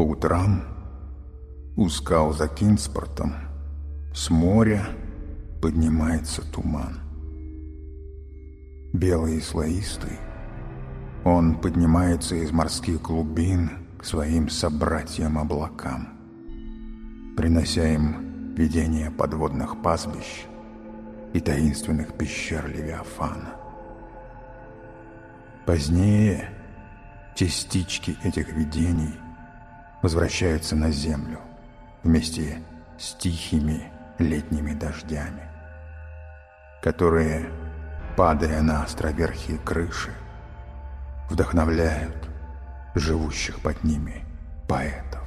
По утрам у скал за Кинспортом с моря поднимается туман. Белый и слоистый, он поднимается из морских глубин к своим собратьям-облакам, принося им видение подводных пастбищ и таинственных пещер Левиафана. Позднее частички этих видений возвращаются на землю вместе с тихими летними дождями, которые, падая на островерхие крыши, вдохновляют живущих под ними поэтов.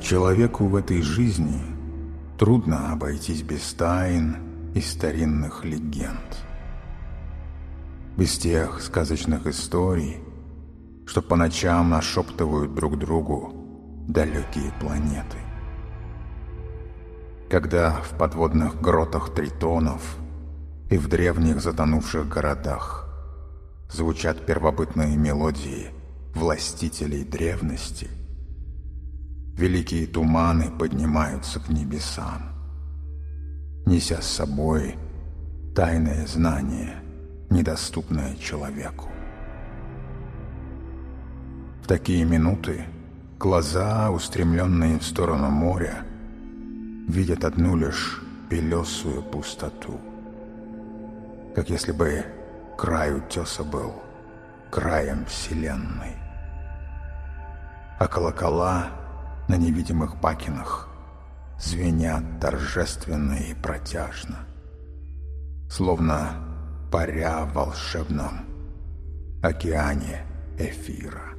Человеку в этой жизни трудно обойтись без тайн и старинных легенд. Без тех сказочных историй, что по ночам нашептывают друг другу далекие планеты. Когда в подводных гротах тритонов и в древних затонувших городах звучат первобытные мелодии властителей древности, великие туманы поднимаются к небесам, неся с собой тайное знание, недоступное человеку. В такие минуты глаза, устремленные в сторону моря, видят одну лишь белесую пустоту — как если бы край утеса был краем вселенной. А колокола на невидимых пакинах звенят торжественно и протяжно, словно паря в волшебном океане эфира.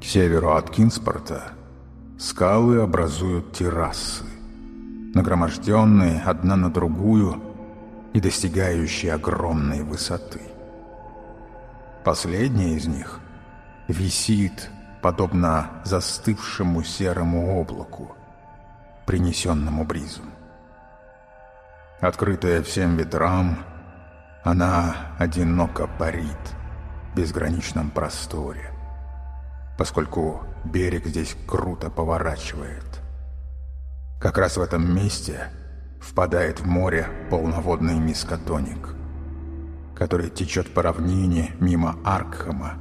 К северу от Кинспорта скалы образуют террасы, нагроможденные одна на другую и достигающие огромной высоты. Последняя из них висит, подобно застывшему серому облаку, принесенному бризом. Открытая всем ветрам, она одиноко парит в безграничном просторе, поскольку берег здесь круто поворачивает – как раз в этом месте впадает в море полноводный мискотоник, который течет по равнине мимо Аркхема,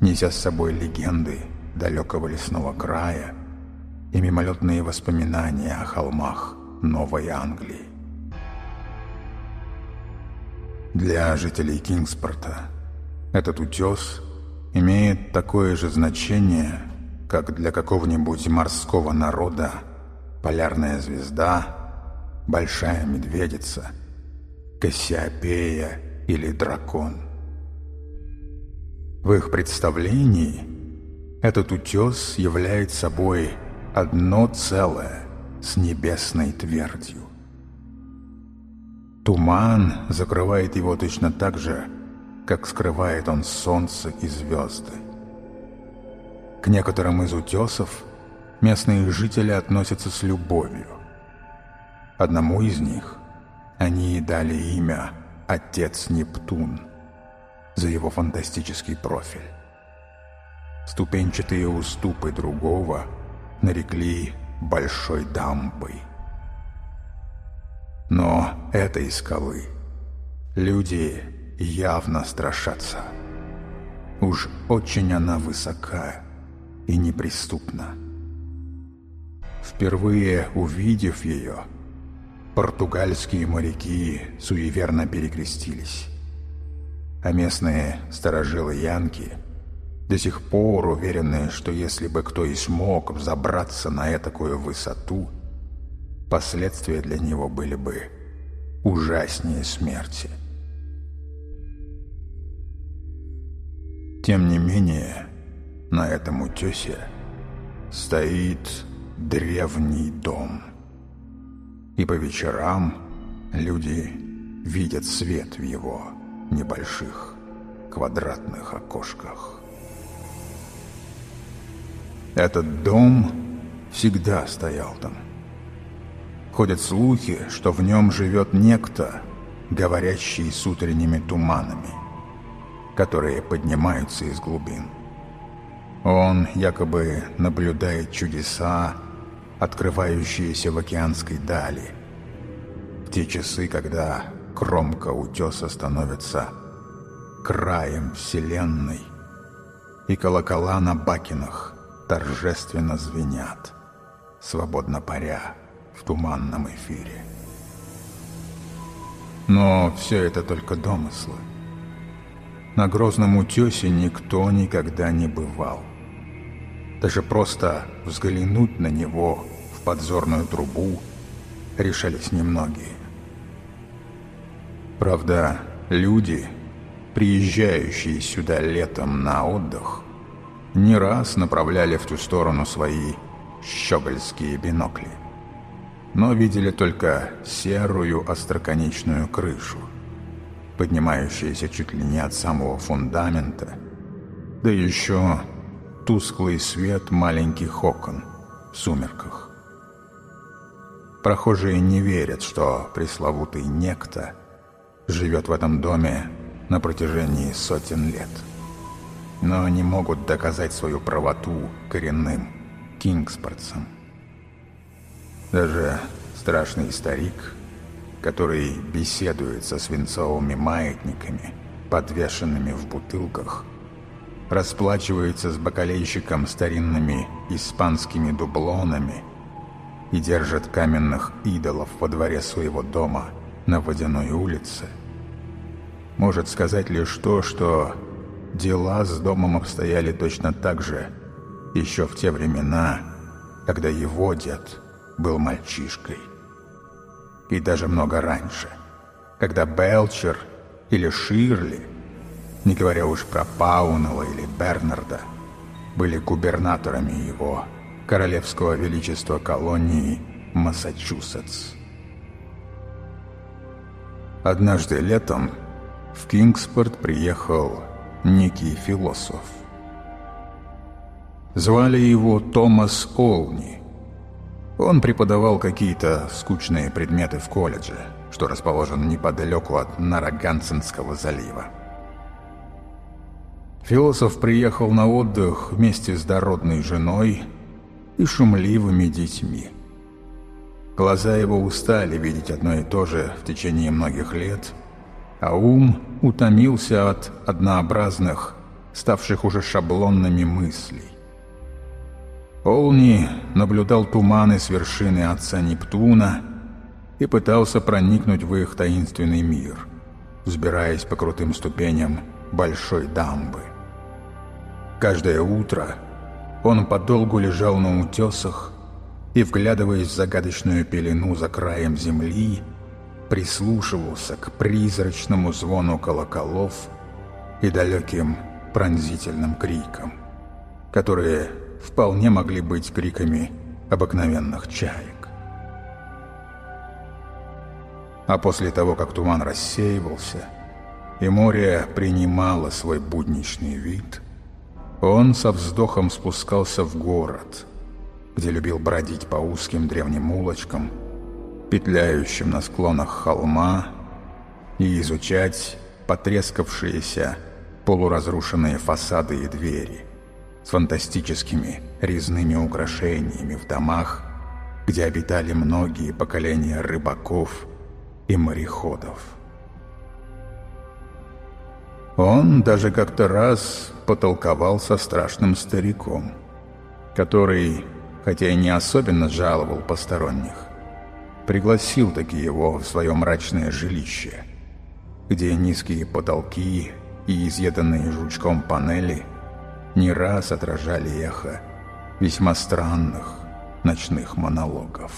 неся с собой легенды далекого лесного края и мимолетные воспоминания о холмах Новой Англии. Для жителей Кингспорта этот утес имеет такое же значение, как для какого-нибудь морского народа полярная звезда, большая медведица, Кассиопея или дракон. В их представлении этот утес является собой одно целое с небесной твердью. Туман закрывает его точно так же, как скрывает он солнце и звезды. К некоторым из утесов местные жители относятся с любовью. Одному из них они дали имя «Отец Нептун» за его фантастический профиль. Ступенчатые уступы другого нарекли «Большой дамбой». Но этой скалы люди явно страшатся. Уж очень она высока и неприступна. Впервые увидев ее, португальские моряки суеверно перекрестились. А местные сторожилы Янки до сих пор уверены, что если бы кто и смог взобраться на этакую высоту, последствия для него были бы ужаснее смерти. Тем не менее, на этом утесе стоит древний дом. И по вечерам люди видят свет в его небольших квадратных окошках. Этот дом всегда стоял там. Ходят слухи, что в нем живет некто, говорящий с утренними туманами, которые поднимаются из глубин. Он якобы наблюдает чудеса, открывающиеся в океанской дали, в те часы, когда кромка утеса становится краем вселенной, и колокола на бакинах торжественно звенят, свободно паря в туманном эфире. Но все это только домыслы. На Грозном утесе никто никогда не бывал. Даже просто взглянуть на него в подзорную трубу решались немногие. Правда, люди, приезжающие сюда летом на отдых, не раз направляли в ту сторону свои щегольские бинокли но видели только серую остроконечную крышу, поднимающуюся чуть ли не от самого фундамента, да еще тусклый свет маленьких окон в сумерках. Прохожие не верят, что пресловутый некто живет в этом доме на протяжении сотен лет, но не могут доказать свою правоту коренным кингспортцам. Даже страшный старик, который беседует со свинцовыми маятниками, подвешенными в бутылках, расплачивается с бакалейщиком старинными испанскими дублонами и держит каменных идолов во дворе своего дома на Водяной улице, может сказать лишь то, что дела с домом обстояли точно так же еще в те времена, когда его дед был мальчишкой. И даже много раньше, когда Белчер или Ширли, не говоря уж про Паунелла или Бернарда, были губернаторами его королевского величества колонии Массачусетс. Однажды летом в Кингспорт приехал некий философ. Звали его Томас Олни – он преподавал какие-то скучные предметы в колледже, что расположен неподалеку от Нарагансенского залива. Философ приехал на отдых вместе с дородной женой и шумливыми детьми. Глаза его устали видеть одно и то же в течение многих лет, а ум утомился от однообразных, ставших уже шаблонными мыслей. Олни наблюдал туманы с вершины отца Нептуна и пытался проникнуть в их таинственный мир, взбираясь по крутым ступеням большой дамбы. Каждое утро он подолгу лежал на утесах и, вглядываясь в загадочную пелену за краем земли, прислушивался к призрачному звону колоколов и далеким пронзительным крикам, которые вполне могли быть криками обыкновенных чаек. А после того, как туман рассеивался, и море принимало свой будничный вид, он со вздохом спускался в город, где любил бродить по узким древним улочкам, петляющим на склонах холма, и изучать потрескавшиеся полуразрушенные фасады и двери – с фантастическими резными украшениями в домах, где обитали многие поколения рыбаков и мореходов. Он даже как-то раз потолковал со страшным стариком, который, хотя и не особенно жаловал посторонних, пригласил таки его в свое мрачное жилище, где низкие потолки и изъеданные жучком панели – не раз отражали эхо весьма странных ночных монологов.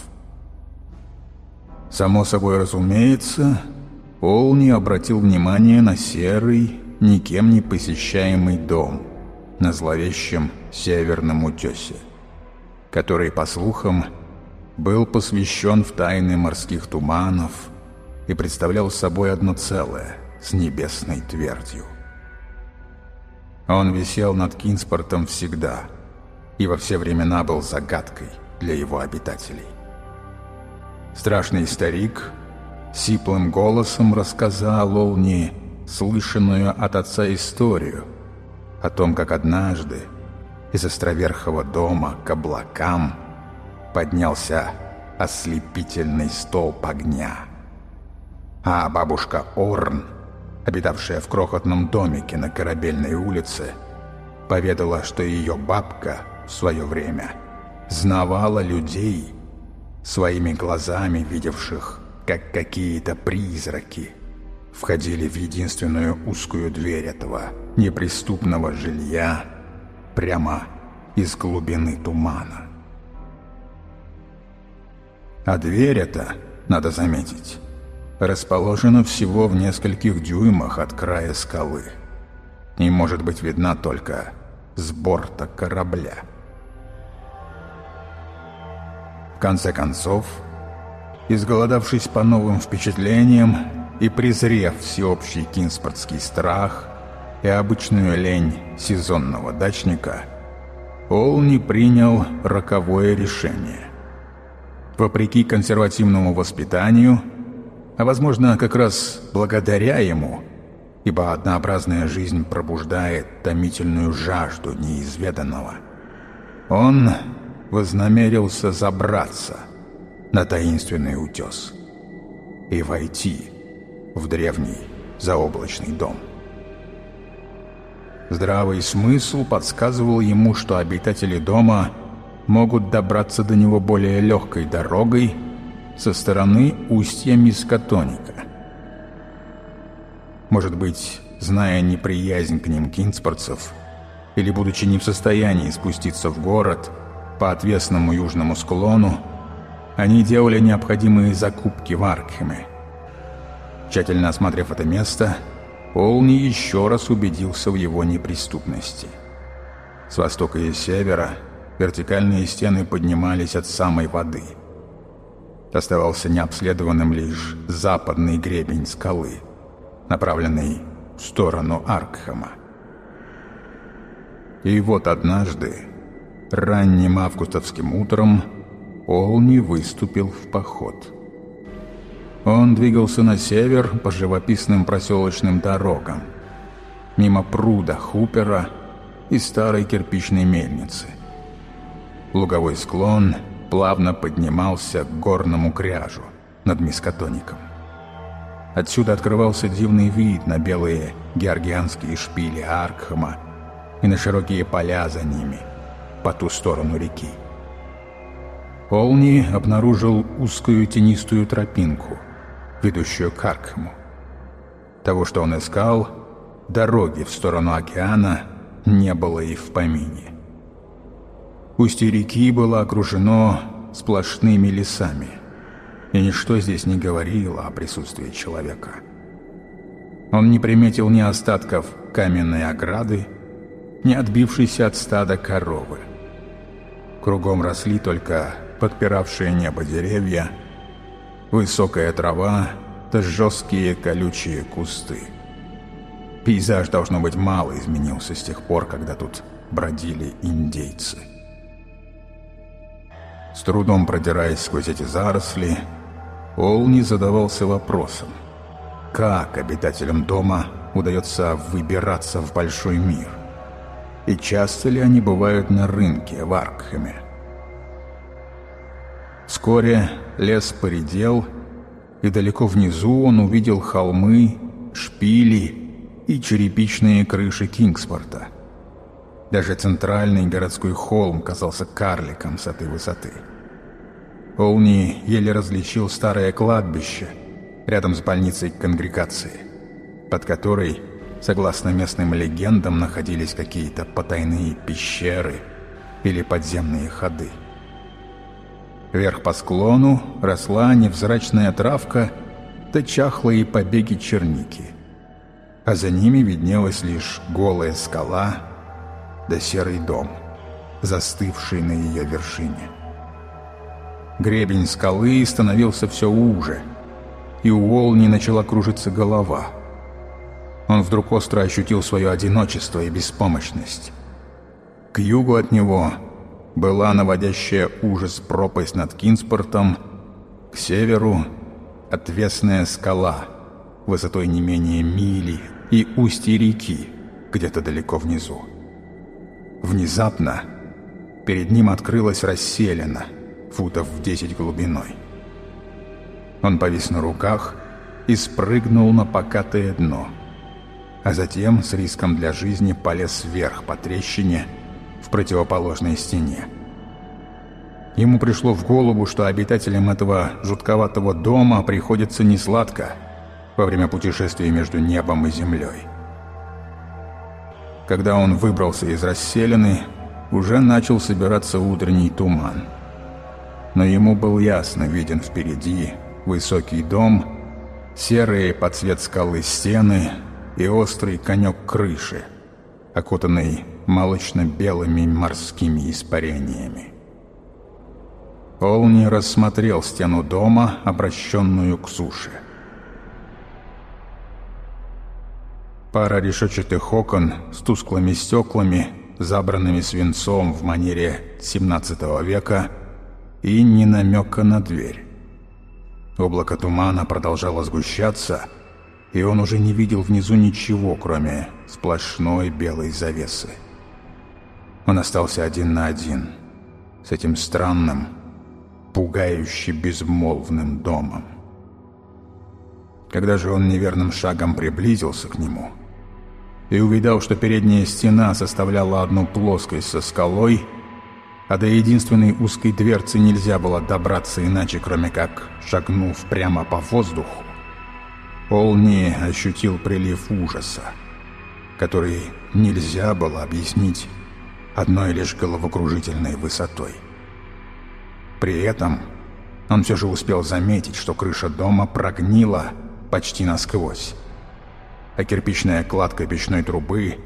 Само собой разумеется, Олни обратил внимание на серый, никем не посещаемый дом на зловещем северном утесе, который, по слухам, был посвящен в тайны морских туманов и представлял собой одно целое с небесной твердью. Он висел над Кинспортом всегда и во все времена был загадкой для его обитателей. Страшный старик Сиплым голосом рассказал Олни слышанную от отца историю о том, как однажды из островерхого дома к облакам поднялся ослепительный столб огня. А бабушка Орн, обитавшая в крохотном домике на Корабельной улице, поведала, что ее бабка в свое время знавала людей, своими глазами видевших, как какие-то призраки входили в единственную узкую дверь этого неприступного жилья прямо из глубины тумана. А дверь эта, надо заметить, расположена всего в нескольких дюймах от края скалы и может быть видна только с борта корабля. В конце концов, изголодавшись по новым впечатлениям и презрев всеобщий кинспортский страх и обычную лень сезонного дачника, Олни принял роковое решение вопреки консервативному воспитанию, а возможно как раз благодаря ему, ибо однообразная жизнь пробуждает томительную жажду неизведанного. Он вознамерился забраться на таинственный утес и войти в древний заоблачный дом. Здравый смысл подсказывал ему, что обитатели дома – могут добраться до него более легкой дорогой со стороны устья Мискатоника. Может быть, зная неприязнь к ним кинспорцев, или будучи не в состоянии спуститься в город по отвесному южному склону, они делали необходимые закупки в Аркхеме. Тщательно осмотрев это место, Олни еще раз убедился в его неприступности. С востока и севера – Вертикальные стены поднимались от самой воды. Оставался необследованным лишь западный гребень скалы, направленный в сторону Аркхема. И вот однажды, ранним августовским утром, Олни выступил в поход. Он двигался на север по живописным проселочным дорогам, мимо пруда Хупера и старой кирпичной мельницы. Луговой склон плавно поднимался к горному кряжу над Мискотоником. Отсюда открывался дивный вид на белые георгианские шпили Аркхема и на широкие поля за ними, по ту сторону реки. Олни обнаружил узкую тенистую тропинку, ведущую к Аркхему. Того, что он искал, дороги в сторону океана не было и в помине. Устье реки было окружено сплошными лесами, и ничто здесь не говорило о присутствии человека. Он не приметил ни остатков каменной ограды, ни отбившейся от стада коровы. Кругом росли только подпиравшие небо деревья, высокая трава да жесткие колючие кусты. Пейзаж, должно быть, мало изменился с тех пор, когда тут бродили индейцы. С трудом продираясь сквозь эти заросли, Олни задавался вопросом, как обитателям дома удается выбираться в большой мир? И часто ли они бывают на рынке в Аркхеме? Вскоре лес поредел, и далеко внизу он увидел холмы, шпили и черепичные крыши Кингспорта – даже центральный городской холм казался карликом с этой высоты. Олни еле различил старое кладбище рядом с больницей конгрегации, под которой, согласно местным легендам, находились какие-то потайные пещеры или подземные ходы. Вверх по склону росла невзрачная травка да чахлые побеги черники, а за ними виднелась лишь голая скала да серый дом, застывший на ее вершине. Гребень скалы становился все уже, и у Уолни начала кружиться голова. Он вдруг остро ощутил свое одиночество и беспомощность. К югу от него была наводящая ужас пропасть над Кинспортом, к северу отвесная скала, высотой не менее мили, и устье реки, где-то далеко внизу. Внезапно перед ним открылась расселена, футов в десять глубиной. Он повис на руках и спрыгнул на покатое дно, а затем с риском для жизни полез вверх по трещине в противоположной стене. Ему пришло в голову, что обитателям этого жутковатого дома приходится несладко во время путешествия между небом и землей. Когда он выбрался из расселены, уже начал собираться утренний туман. Но ему был ясно виден впереди высокий дом, серые под цвет скалы стены и острый конек крыши, окутанный молочно-белыми морскими испарениями. Олни рассмотрел стену дома, обращенную к суше. Пара решетчатых окон с тусклыми стеклами, забранными свинцом в манере 17 века, и ни намека на дверь. Облако тумана продолжало сгущаться, и он уже не видел внизу ничего, кроме сплошной белой завесы. Он остался один на один с этим странным, пугающе безмолвным домом. Когда же он неверным шагом приблизился к нему и увидал, что передняя стена составляла одну плоскость со скалой, а до единственной узкой дверцы нельзя было добраться иначе, кроме как шагнув прямо по воздуху, Олни ощутил прилив ужаса, который нельзя было объяснить одной лишь головокружительной высотой. При этом он все же успел заметить, что крыша дома прогнила почти насквозь, а кирпичная кладка печной трубы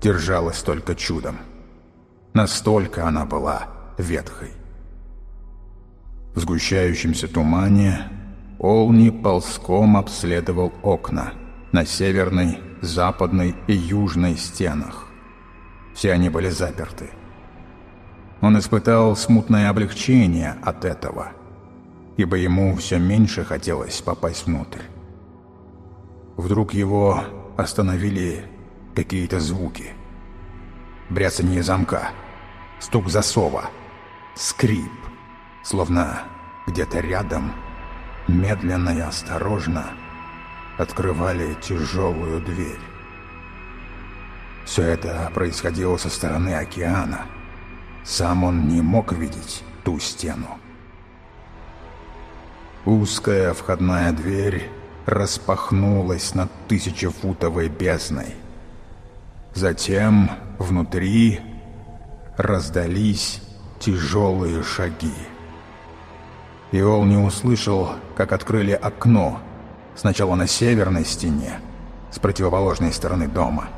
держалась только чудом. Настолько она была ветхой. В сгущающемся тумане Олни ползком обследовал окна на северной, западной и южной стенах. Все они были заперты. Он испытал смутное облегчение от этого, ибо ему все меньше хотелось попасть внутрь. Вдруг его остановили какие-то звуки. Бряцание замка, стук засова, скрип, словно где-то рядом, медленно и осторожно открывали тяжелую дверь. Все это происходило со стороны океана — сам он не мог видеть ту стену. Узкая входная дверь распахнулась над тысячефутовой бездной. Затем внутри раздались тяжелые шаги. И он не услышал, как открыли окно, сначала на северной стене, с противоположной стороны дома,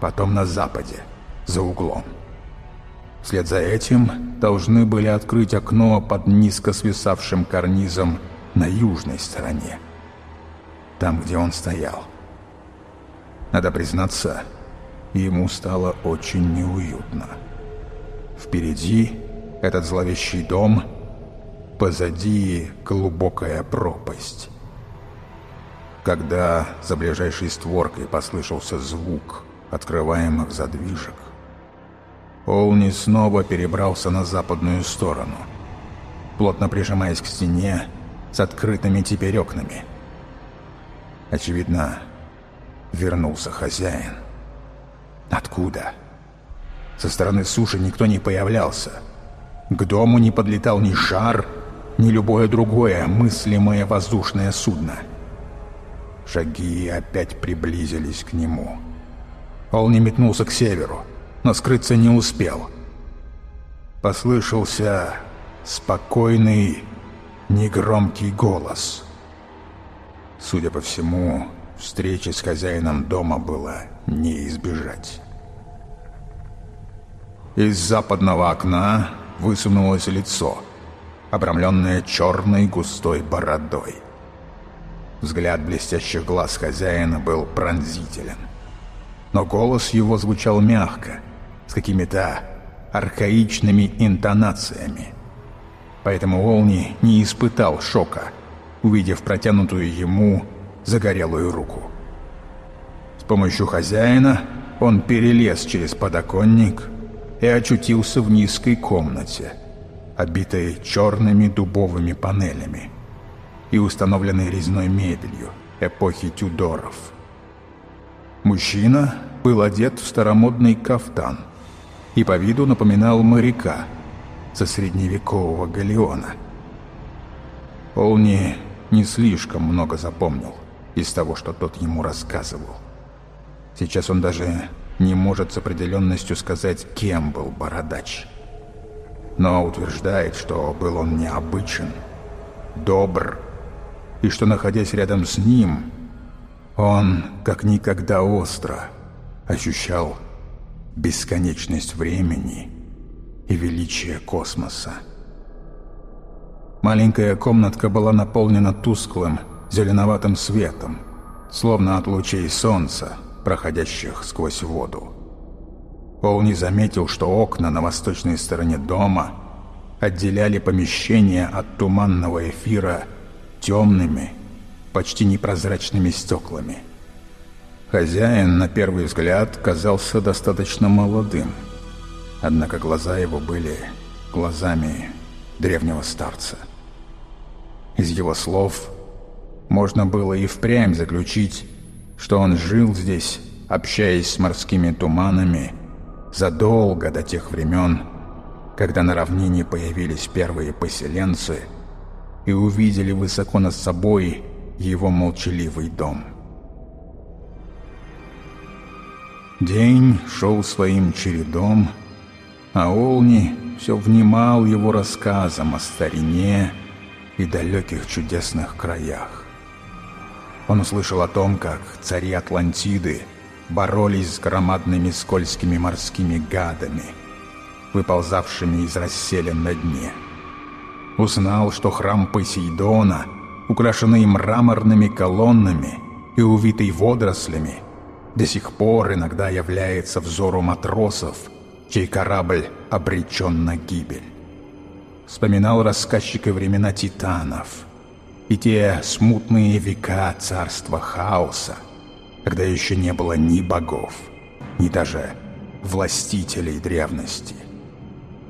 потом на западе, за углом. Вслед за этим должны были открыть окно под низко свисавшим карнизом на южной стороне. Там, где он стоял. Надо признаться, ему стало очень неуютно. Впереди этот зловещий дом, позади глубокая пропасть. Когда за ближайшей створкой послышался звук открываемых задвижек, Олни снова перебрался на западную сторону, плотно прижимаясь к стене с открытыми теперь окнами. Очевидно, вернулся хозяин. Откуда? Со стороны суши никто не появлялся. К дому не подлетал ни шар, ни любое другое мыслимое воздушное судно. Шаги опять приблизились к нему. Олни метнулся к северу но скрыться не успел. Послышался спокойный, негромкий голос. Судя по всему, встречи с хозяином дома было не избежать. Из западного окна высунулось лицо, обрамленное черной густой бородой. Взгляд блестящих глаз хозяина был пронзителен. Но голос его звучал мягко, с какими-то архаичными интонациями. Поэтому Олни не испытал шока, увидев протянутую ему загорелую руку. С помощью хозяина он перелез через подоконник и очутился в низкой комнате, обитой черными дубовыми панелями и установленной резной мебелью эпохи Тюдоров. Мужчина был одет в старомодный кафтан и по виду напоминал моряка со средневекового галеона. Олни не слишком много запомнил из того, что тот ему рассказывал. Сейчас он даже не может с определенностью сказать, кем был Бородач. Но утверждает, что был он необычен, добр, и что, находясь рядом с ним, он как никогда остро ощущал бесконечность времени и величие космоса. Маленькая комнатка была наполнена тусклым, зеленоватым светом, словно от лучей солнца, проходящих сквозь воду. Пол не заметил, что окна на восточной стороне дома отделяли помещение от туманного эфира темными, почти непрозрачными стеклами. Хозяин, на первый взгляд, казался достаточно молодым, однако глаза его были глазами древнего старца. Из его слов можно было и впрямь заключить, что он жил здесь, общаясь с морскими туманами, задолго до тех времен, когда на равнине появились первые поселенцы и увидели высоко над собой его молчаливый дом. День шел своим чередом, а Олни все внимал его рассказам о старине и далеких чудесных краях. Он услышал о том, как цари Атлантиды боролись с громадными скользкими морскими гадами, выползавшими из расселен на дне. Узнал, что храм Посейдона, украшенный мраморными колоннами и увитый водорослями, до сих пор иногда является взору матросов, чей корабль обречен на гибель. Вспоминал рассказчика времена титанов – и те смутные века царства хаоса, когда еще не было ни богов, ни даже властителей древности.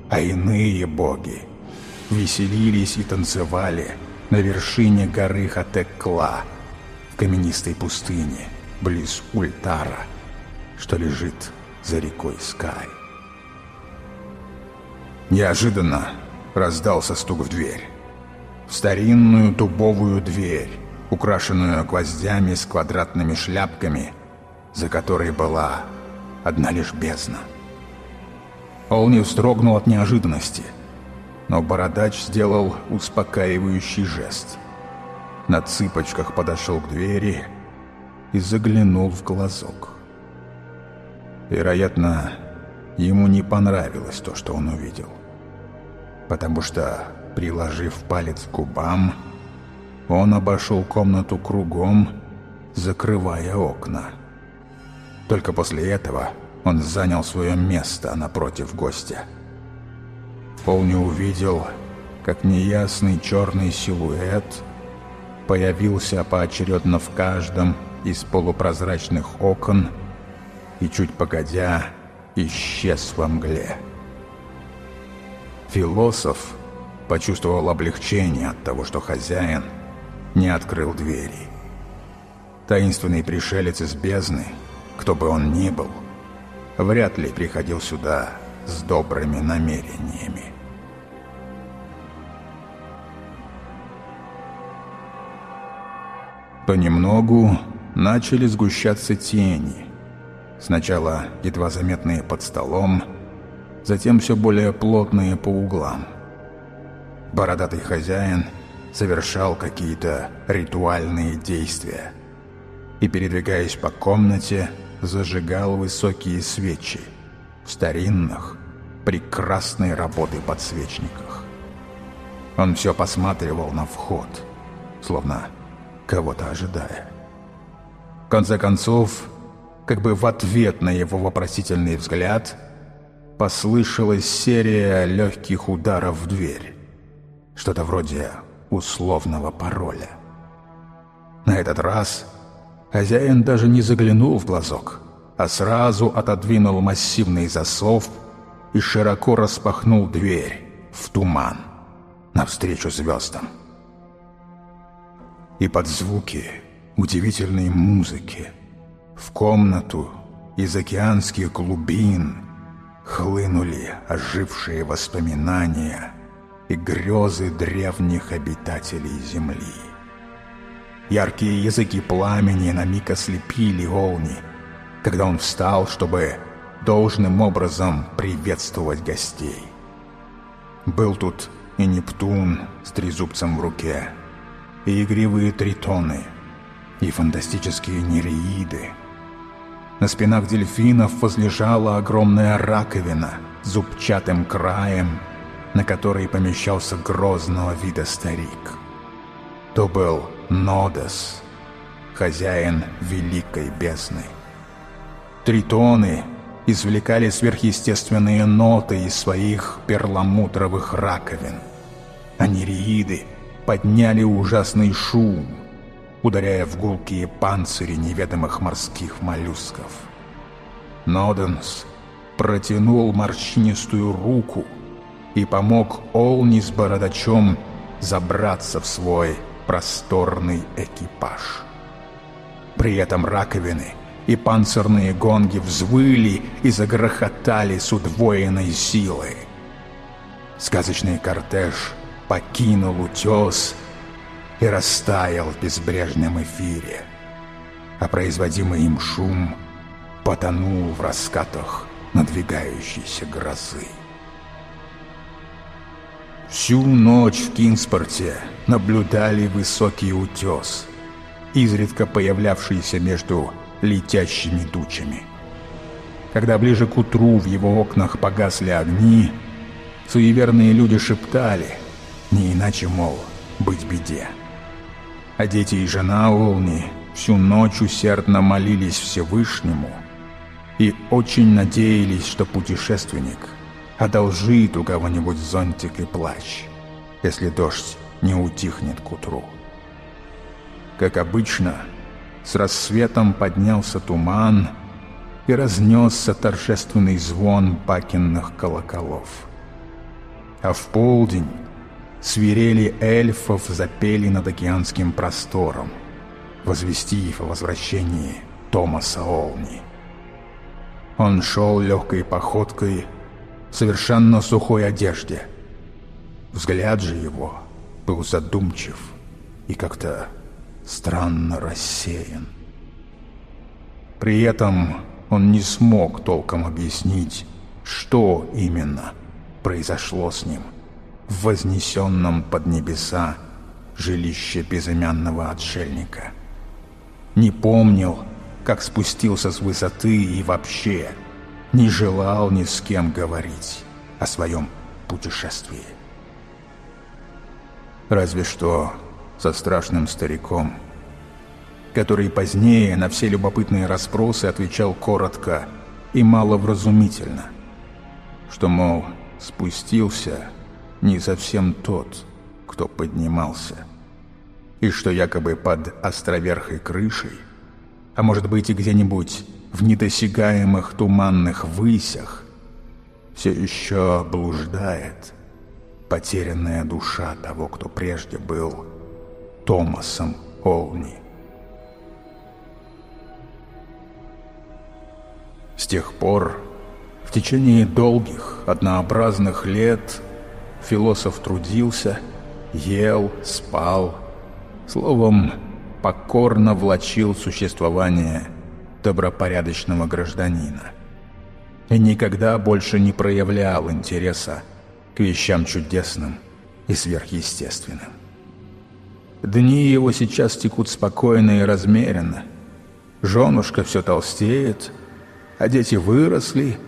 А иные боги веселились и танцевали на вершине горы Хатекла в каменистой пустыне близ Ультара, что лежит за рекой Скай. Неожиданно раздался стук в дверь старинную дубовую дверь, украшенную гвоздями с квадратными шляпками, за которой была одна лишь бездна. Олни вздрогнул от неожиданности, но бородач сделал успокаивающий жест. На цыпочках подошел к двери и заглянул в глазок. Вероятно, ему не понравилось то, что он увидел, потому что Приложив палец к губам, он обошел комнату кругом, закрывая окна. Только после этого он занял свое место напротив гостя. Пол не увидел, как неясный черный силуэт появился поочередно в каждом из полупрозрачных окон и чуть погодя исчез во мгле. Философ почувствовал облегчение от того, что хозяин не открыл двери. Таинственный пришелец из бездны, кто бы он ни был, вряд ли приходил сюда с добрыми намерениями. Понемногу начали сгущаться тени. Сначала едва заметные под столом, затем все более плотные по углам – бородатый хозяин совершал какие-то ритуальные действия и, передвигаясь по комнате, зажигал высокие свечи в старинных, прекрасной работы подсвечниках. Он все посматривал на вход, словно кого-то ожидая. В конце концов, как бы в ответ на его вопросительный взгляд, послышалась серия легких ударов в дверь. Что-то вроде условного пароля. этот раз хозяин даже не заглянул в глазок, а сразу отодвинул массивный засов и широко распахнул дверь в туман навстречу звездам. И под звуки удивительной музыки в комнату из океанских глубин хлынули ожившие воспоминания и грезы древних обитателей Земли. Яркие языки пламени на миг ослепили Олни, когда он встал, чтобы должным образом приветствовать гостей. Был тут и Нептун с трезубцем в руке, и игривые тритоны, и фантастические нереиды. На спинах дельфинов возлежала огромная раковина с зубчатым краем, на которой помещался грозного вида старик. То был Нодес, хозяин великой бездны. Тритоны извлекали сверхъестественные ноты из своих перламутровых раковин. А нереиды подняли ужасный шум, ударяя в гулкие панцири неведомых морских моллюсков. Ноденс протянул морщинистую руку и помог Олни с бородачом забраться в свой просторный экипаж. При этом раковины и панцирные гонги взвыли и загрохотали с удвоенной силой. Сказочный кортеж покинул утес и растаял в безбрежном эфире, а производимый им шум потонул в раскатах надвигающейся грозы. Всю ночь в Кинспорте наблюдали высокий утес, изредка появлявшийся между летящими тучами. Когда ближе к утру в его окнах погасли огни, суеверные люди шептали, не иначе, мол, быть беде. А дети и жена Олни всю ночь усердно молились Всевышнему и очень надеялись, что путешественник — одолжит у кого-нибудь зонтик и плащ, если дождь не утихнет к утру. Как обычно, с рассветом поднялся туман и разнесся торжественный звон бакенных колоколов. А в полдень свирели эльфов запели над океанским простором, возвестив о возвращении Томаса Олни. Он шел легкой походкой, совершенно сухой одежде. Взгляд же его был задумчив и как-то странно рассеян. При этом он не смог толком объяснить, что именно произошло с ним в вознесенном под небеса жилище безымянного отшельника. Не помнил, как спустился с высоты и вообще – не желал ни с кем говорить о своем путешествии. Разве что со страшным стариком, который позднее на все любопытные расспросы отвечал коротко и маловразумительно, что, мол, спустился не совсем тот, кто поднимался, и что якобы под островерхой крышей, а может быть и где-нибудь в недосягаемых туманных высях все еще блуждает потерянная душа того, кто прежде был Томасом Олни. С тех пор, в течение долгих, однообразных лет, философ трудился, ел, спал, словом, покорно влачил существование – добропорядочного гражданина. И никогда больше не проявлял интереса к вещам чудесным и сверхъестественным. Дни его сейчас текут спокойно и размеренно. Женушка все толстеет, а дети выросли,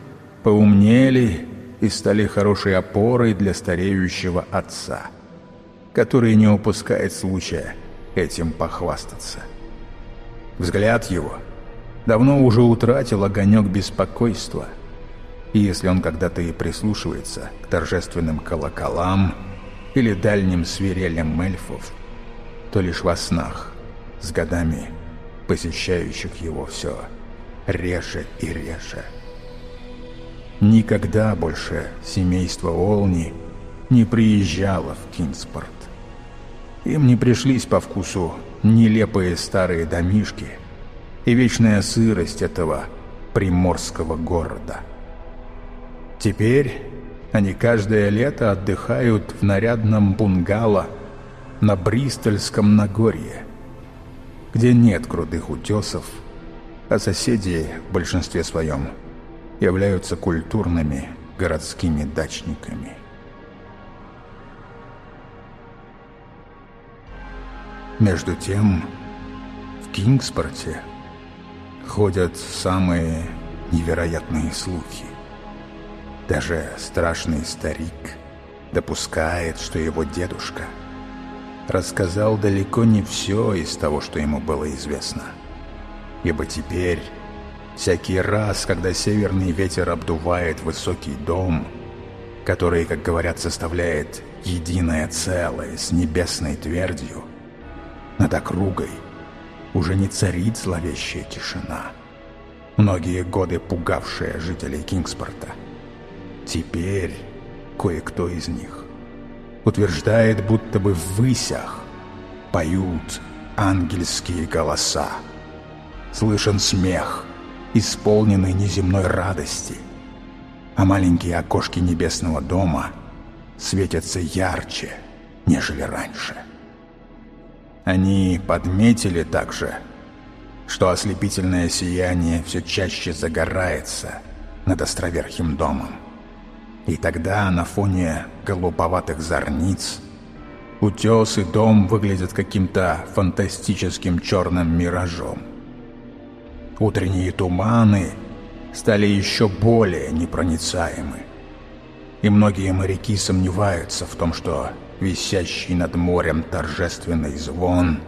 поумнели и стали хорошей опорой для стареющего отца, который не упускает случая этим похвастаться. Взгляд его — давно уже утратил огонек беспокойства. И если он когда-то и прислушивается к торжественным колоколам или дальним свирелям эльфов, то лишь во снах, с годами посещающих его все реже и реже. Никогда больше семейство Олни не приезжало в Кингспорт. Им не пришлись по вкусу нелепые старые домишки и вечная сырость этого приморского города. Теперь они каждое лето отдыхают в нарядном бунгало на Бристольском Нагорье, где нет крутых утесов, а соседи в большинстве своем являются культурными городскими дачниками. Между тем, в Кингспорте ходят самые невероятные слухи. Даже страшный старик допускает, что его дедушка рассказал далеко не все из того, что ему было известно. Ибо теперь, всякий раз, когда северный ветер обдувает высокий дом, который, как говорят, составляет единое целое с небесной твердью, над округой уже не царит зловещая тишина, многие годы пугавшая жителей Кингспорта. Теперь кое-кто из них утверждает, будто бы в высях поют ангельские голоса. Слышен смех, исполненный неземной радости, а маленькие окошки небесного дома светятся ярче, нежели раньше. Они подметили также, что ослепительное сияние все чаще загорается над островерхим домом. И тогда на фоне голубоватых зорниц утес и дом выглядят каким-то фантастическим черным миражом. Утренние туманы стали еще более непроницаемы. И многие моряки сомневаются в том, что висящий над морем торжественный звон,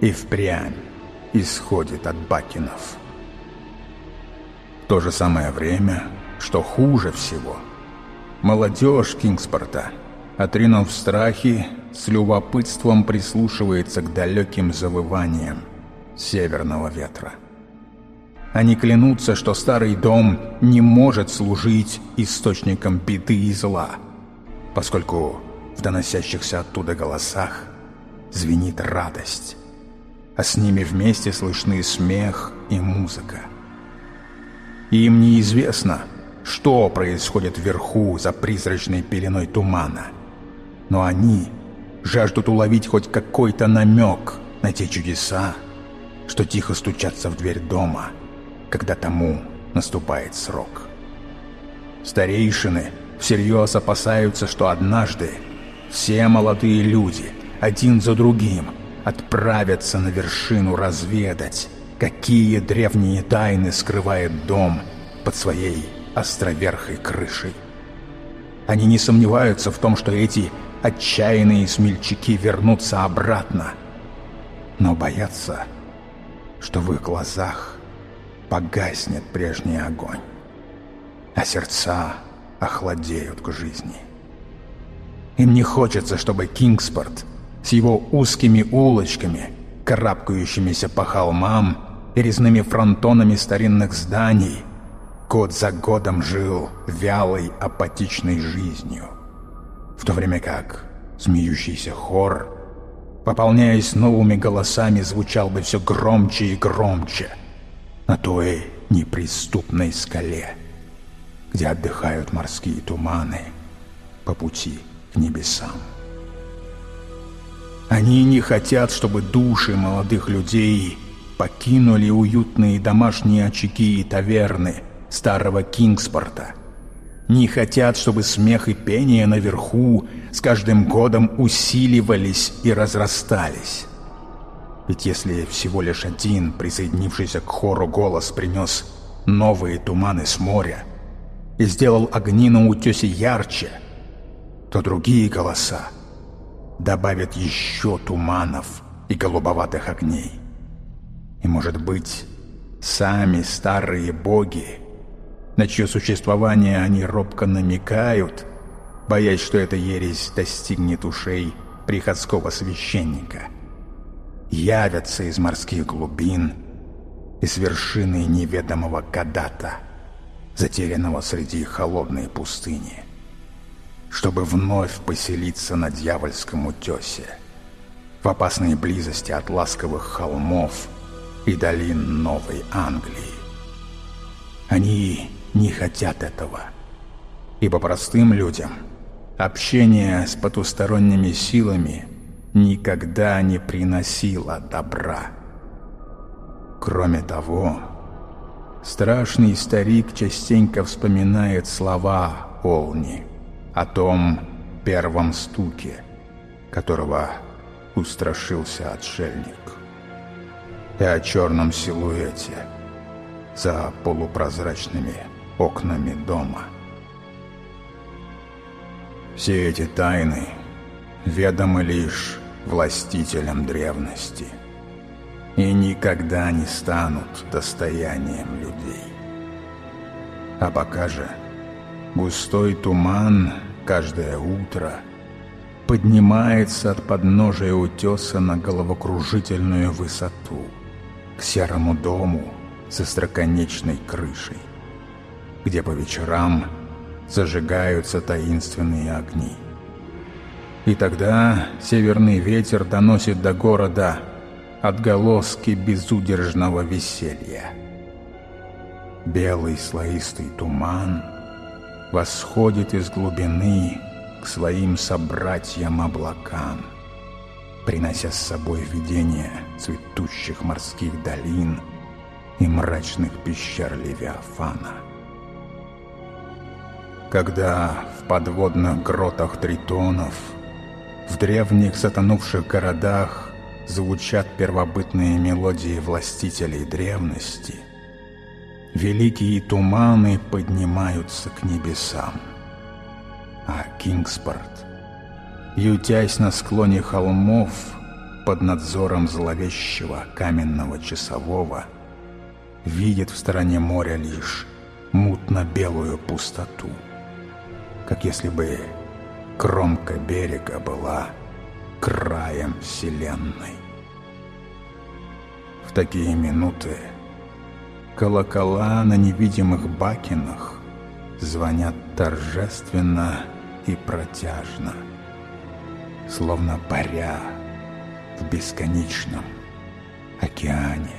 и впрямь исходит от бакинов. В то же самое время, что хуже всего, молодежь Кингспорта, отринув страхи, с любопытством прислушивается к далеким завываниям северного ветра. Они клянутся, что старый дом не может служить источником беды и зла, поскольку в доносящихся оттуда голосах звенит радость, а с ними вместе слышны смех и музыка. Им неизвестно, что происходит вверху за призрачной пеленой тумана, но они жаждут уловить хоть какой-то намек на те чудеса, что тихо стучатся в дверь дома, когда тому наступает срок. Старейшины всерьез опасаются, что однажды все молодые люди, один за другим, отправятся на вершину разведать, какие древние тайны скрывает дом под своей островерхой крышей. Они не сомневаются в том, что эти отчаянные смельчаки вернутся обратно, но боятся, что в их глазах погаснет прежний огонь, а сердца охладеют к жизни. Им не хочется, чтобы Кингспорт с его узкими улочками, карабкающимися по холмам и резными фронтонами старинных зданий, год за годом жил вялой апатичной жизнью. В то время как смеющийся хор, пополняясь новыми голосами, звучал бы все громче и громче на той неприступной скале, где отдыхают морские туманы по пути к небесам. Они не хотят, чтобы души молодых людей покинули уютные домашние очаги и таверны старого Кингспорта. Не хотят, чтобы смех и пение наверху с каждым годом усиливались и разрастались. Ведь если всего лишь один, присоединившийся к хору голос, принес новые туманы с моря и сделал огни на утесе ярче — то другие голоса добавят еще туманов и голубоватых огней. И, может быть, сами старые боги, на чье существование они робко намекают, боясь, что эта ересь достигнет ушей приходского священника, явятся из морских глубин и с вершины неведомого Кадата, затерянного среди холодной пустыни, чтобы вновь поселиться на дьявольском утесе, в опасной близости от ласковых холмов и долин Новой Англии. Они не хотят этого, ибо простым людям общение с потусторонними силами никогда не приносило добра. Кроме того, страшный старик частенько вспоминает слова Олни о том первом стуке, которого устрашился отшельник, и о черном силуэте за полупрозрачными окнами дома. Все эти тайны ведомы лишь властителям древности и никогда не станут достоянием людей. А пока же густой туман каждое утро поднимается от подножия утеса на головокружительную высоту, к серому дому со строконечной крышей, где по вечерам зажигаются таинственные огни. И тогда северный ветер доносит до города отголоски безудержного веселья. Белый слоистый туман восходит из глубины к своим собратьям-облакам, принося с собой видение цветущих морских долин и мрачных пещер Левиафана. Когда в подводных гротах тритонов, в древних затонувших городах звучат первобытные мелодии властителей древности, великие туманы поднимаются к небесам — а Кингспорт, ютясь на склоне холмов под надзором зловещего каменного часового, видит в стороне моря лишь мутно-белую пустоту, как если бы кромка берега была краем вселенной. В такие минуты колокола на невидимых бакинах звонят торжественно и протяжно, словно паря в бесконечном океане.